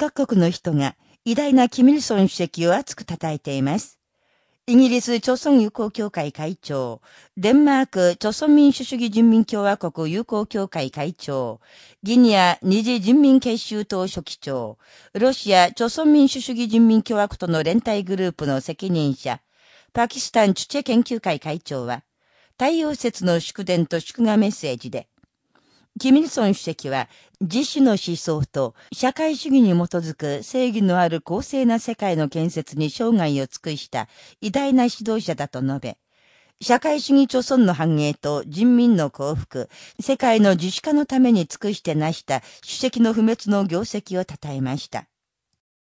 各国の人が偉大なキミルソン主席を熱く称えています。イギリス朝鮮友好協会会長、デンマーク朝鮮民主主義人民共和国友好協会会長、ギニア二次人民結集党書記長、ロシア朝鮮民主主義人民共和国との連帯グループの責任者、パキスタンチュチェ研究会会長は、太陽節の祝電と祝賀メッセージで、キミルソン主席は自主の思想と社会主義に基づく正義のある公正な世界の建設に生涯を尽くした偉大な指導者だと述べ、社会主義著村の繁栄と人民の幸福、世界の自主化のために尽くして成した主席の不滅の業績を称えました。